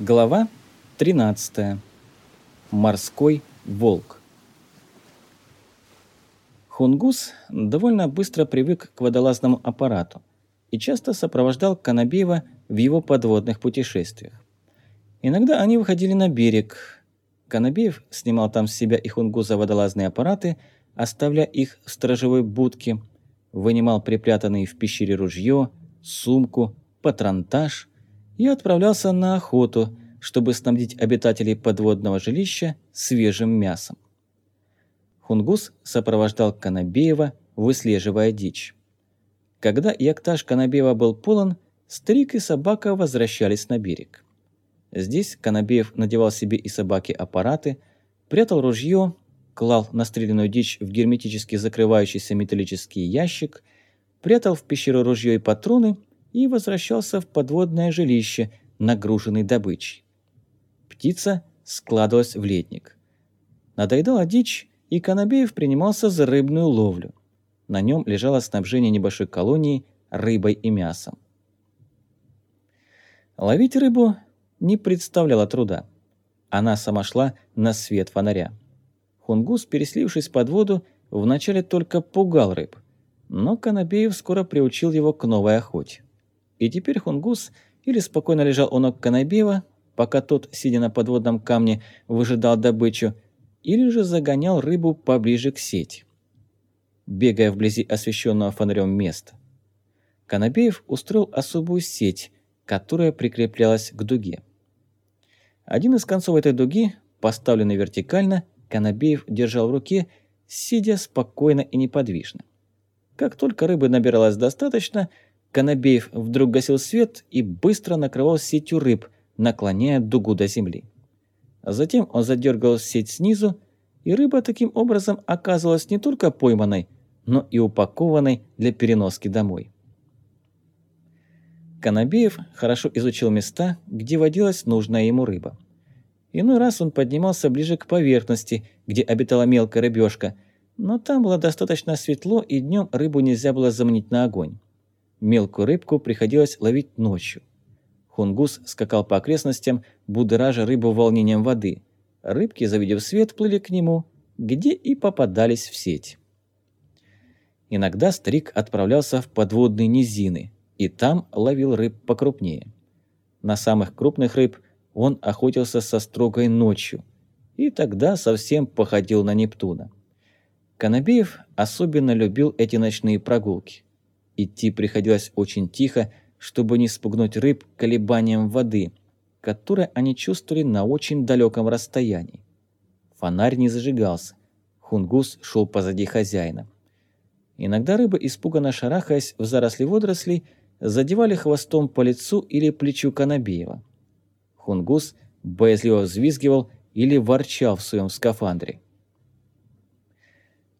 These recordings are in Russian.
Глава 13. Морской волк. Хунгус довольно быстро привык к водолазному аппарату и часто сопровождал Канабеева в его подводных путешествиях. Иногда они выходили на берег. Канабеев снимал там с себя и Хунгуза водолазные аппараты, оставляя их в сторожевой будке, вынимал припрятанные в пещере ружье, сумку, патронтаж и отправлялся на охоту, чтобы снабдить обитателей подводного жилища свежим мясом. Хунгус сопровождал Канабеева, выслеживая дичь. Когда яктаж Канабеева был полон, старик и собака возвращались на берег. Здесь Канабеев надевал себе и собаке аппараты, прятал ружье, клал настреленную дичь в герметически закрывающийся металлический ящик, прятал в пещеру ружье и патроны и возвращался в подводное жилище, нагруженный добычей. Птица складывалась в летник. Надоедала дичь, и Конобеев принимался за рыбную ловлю. На нем лежало снабжение небольшой колонии рыбой и мясом. Ловить рыбу не представляло труда. Она сама шла на свет фонаря. Хунгус, переслившись под воду, вначале только пугал рыб, но Конобеев скоро приучил его к новой охоте. И теперь Хунгус или спокойно лежал у ног Канабеева, пока тот, сидя на подводном камне, выжидал добычу, или же загонял рыбу поближе к сети, бегая вблизи освещенного фонарем места. Конобеев устроил особую сеть, которая прикреплялась к дуге. Один из концов этой дуги, поставленный вертикально, Конобеев держал в руке, сидя спокойно и неподвижно. Как только рыбы набиралось достаточно – Конобеев вдруг гасил свет и быстро накрывал сетью рыб, наклоняя дугу до земли. Затем он задергал сеть снизу, и рыба таким образом оказывалась не только пойманной, но и упакованной для переноски домой. Конобеев хорошо изучил места, где водилась нужная ему рыба. Иной раз он поднимался ближе к поверхности, где обитала мелкая рыбешка, но там было достаточно светло, и днем рыбу нельзя было заманить на огонь. Мелкую рыбку приходилось ловить ночью. Хунгус скакал по окрестностям, будоража рыбу волнением воды. Рыбки, завидев свет, плыли к нему, где и попадались в сеть. Иногда старик отправлялся в подводные низины, и там ловил рыб покрупнее. На самых крупных рыб он охотился со строгой ночью, и тогда совсем походил на Нептуна. Конобеев особенно любил эти ночные прогулки. Идти приходилось очень тихо, чтобы не спугнуть рыб колебанием воды, которое они чувствовали на очень далеком расстоянии. Фонарь не зажигался. Хунгус шел позади хозяина. Иногда рыбы, испуганно шарахаясь в заросли водорослей, задевали хвостом по лицу или плечу Конобеева. Хунгус боязливо взвизгивал или ворчал в своем скафандре.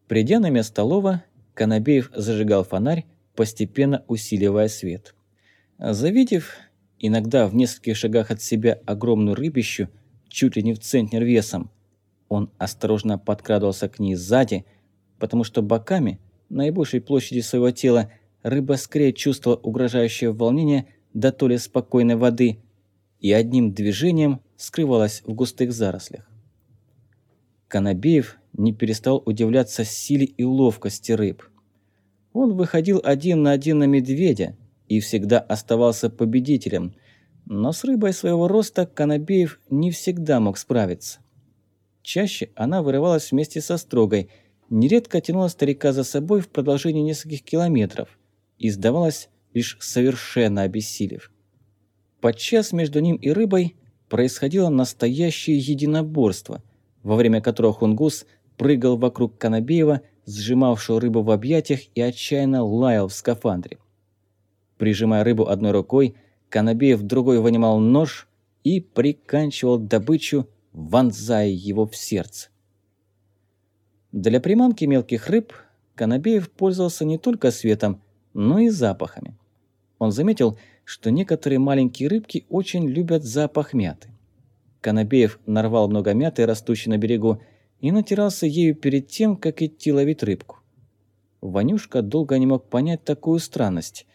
Придя на место лова, Конобеев зажигал фонарь, постепенно усиливая свет. Завидев иногда в нескольких шагах от себя огромную рыбищу, чуть ли не в центнер весом, он осторожно подкрадывался к ней сзади, потому что боками, наибольшей площади своего тела, рыба скорее чувствовала угрожающее волнение до то ли спокойной воды и одним движением скрывалась в густых зарослях. Конобеев не перестал удивляться силе и ловкости рыб. Он выходил один на один на медведя и всегда оставался победителем, но с рыбой своего роста Конобеев не всегда мог справиться. Чаще она вырывалась вместе со строгой, нередко тянула старика за собой в продолжении нескольких километров и сдавалась лишь совершенно обессилев. Подчас между ним и рыбой происходило настоящее единоборство, во время которого Хунгус прыгал вокруг Конобеева, сжимавшего рыбу в объятиях и отчаянно лаял в скафандре. Прижимая рыбу одной рукой, Конобеев другой вынимал нож и приканчивал добычу, вонзая его в сердце. Для приманки мелких рыб Конобеев пользовался не только светом, но и запахами. Он заметил, что некоторые маленькие рыбки очень любят запах мяты. Конобеев нарвал много мяты, растущей на берегу, и натирался ею перед тем, как идти ловить рыбку. Ванюшка долго не мог понять такую странность.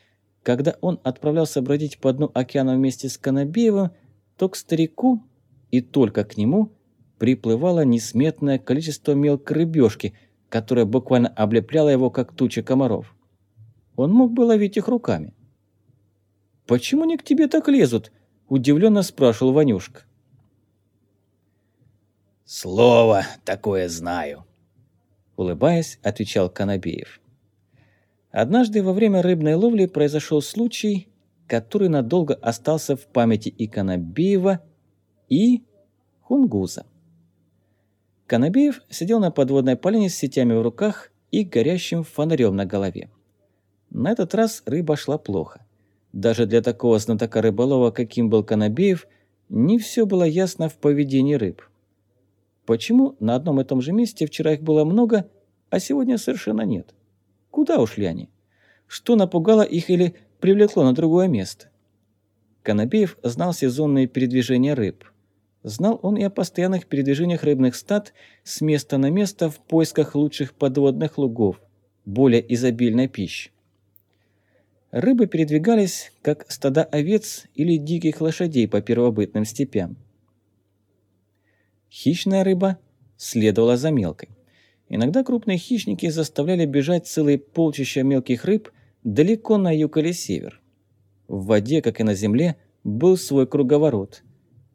Когда он отправлялся бродить по дну океана вместе с Конобеевым, то к старику и только к нему приплывало несметное количество мелкой рыбешки, которая буквально облепляла его, как туча комаров. Он мог бы ловить их руками. «Почему они к тебе так лезут?» – удивленно спрашивал Ванюшка. «Слово такое знаю», – улыбаясь, отвечал Конобеев. Однажды во время рыбной ловли произошел случай, который надолго остался в памяти и Конобеева, и Хунгуза. Конобеев сидел на подводной поляне с сетями в руках и горящим фонарем на голове. На этот раз рыба шла плохо. Даже для такого знатока рыболова, каким был Конобеев, не все было ясно в поведении рыб. Почему на одном и том же месте вчера их было много, а сегодня совершенно нет? Куда ушли они? Что напугало их или привлекло на другое место? Конобеев знал сезонные передвижения рыб. Знал он и о постоянных передвижениях рыбных стад с места на место в поисках лучших подводных лугов, более изобильной пищи. Рыбы передвигались, как стада овец или диких лошадей по первобытным степям. Хищная рыба следовала за мелкой. Иногда крупные хищники заставляли бежать целые полчища мелких рыб далеко на юг или север. В воде, как и на земле, был свой круговорот.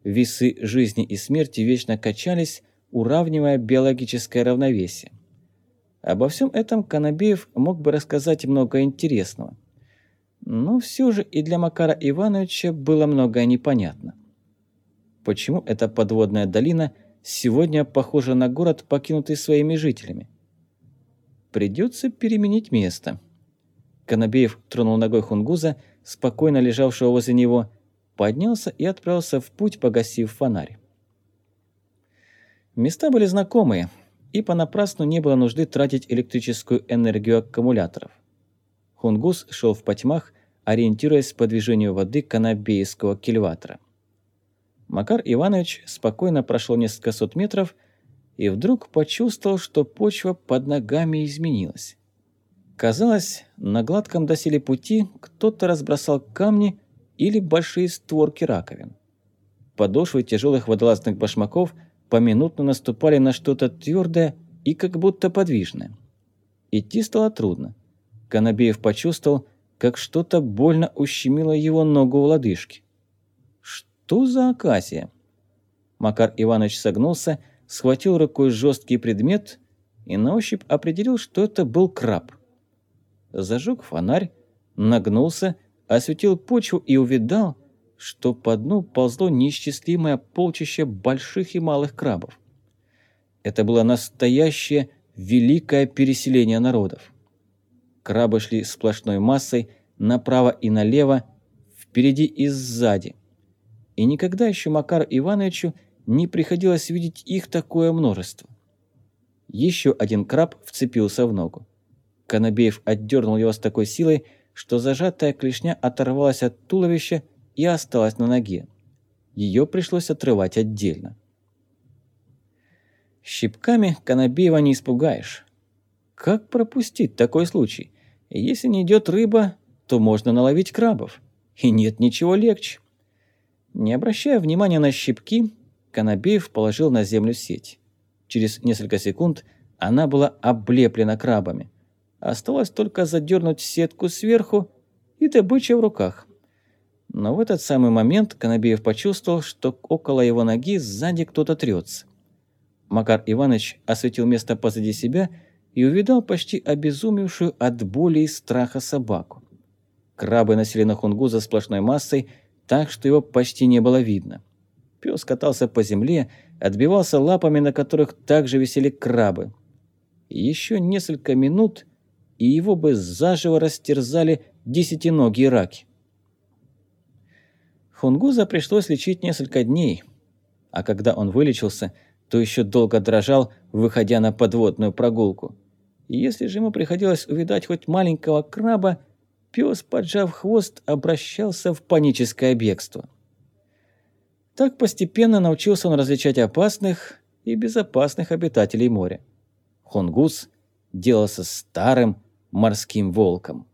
Весы жизни и смерти вечно качались, уравнивая биологическое равновесие. Обо всем этом Конобеев мог бы рассказать много интересного. Но все же и для Макара Ивановича было многое непонятно. Почему эта подводная долина сегодня похожа на город, покинутый своими жителями? Придется переменить место. Конобеев тронул ногой Хунгуза, спокойно лежавшего возле него, поднялся и отправился в путь, погасив фонарь. Места были знакомые, и понапрасну не было нужды тратить электрическую энергию аккумуляторов. Хунгус шел в потьмах, ориентируясь по движению воды канабейского кильватора. Макар Иванович спокойно прошел несколько сот метров и вдруг почувствовал, что почва под ногами изменилась. Казалось, на гладком доселе пути кто-то разбросал камни или большие створки раковин. Подошвы тяжелых водолазных башмаков поминутно наступали на что-то твердое и как будто подвижное. Идти стало трудно. Конобеев почувствовал, как что-то больно ущемило его ногу в лодыжке. Что за оказия? Макар Иванович согнулся, схватил рукой жесткий предмет и на ощупь определил, что это был краб. Зажег фонарь, нагнулся, осветил почву и увидал, что по дну ползло неисчислимое полчище больших и малых крабов. Это было настоящее великое переселение народов. Крабы шли сплошной массой направо и налево, впереди и сзади. И никогда еще Макару Ивановичу не приходилось видеть их такое множество. Еще один краб вцепился в ногу. Конобеев отдернул его с такой силой, что зажатая клешня оторвалась от туловища и осталась на ноге. Ее пришлось отрывать отдельно. Щипками Конобеева не испугаешь. Как пропустить такой случай? Если не идет рыба, то можно наловить крабов. И нет ничего легче. Не обращая внимания на щипки, Конобеев положил на землю сеть. Через несколько секунд она была облеплена крабами. Осталось только задернуть сетку сверху и добыча в руках. Но в этот самый момент Конобеев почувствовал, что около его ноги сзади кто-то трется. Макар Иванович осветил место позади себя и увидал почти обезумевшую от боли и страха собаку. Крабы носили на хунгуза сплошной массой, так что его почти не было видно. Пес катался по земле, отбивался лапами, на которых также висели крабы. Еще несколько минут, и его бы заживо растерзали десятиногие раки. Хунгуза пришлось лечить несколько дней, а когда он вылечился – то еще долго дрожал, выходя на подводную прогулку. И если же ему приходилось увидать хоть маленького краба, пес, поджав хвост, обращался в паническое бегство. Так постепенно научился он различать опасных и безопасных обитателей моря. Хунгус делался старым морским волком.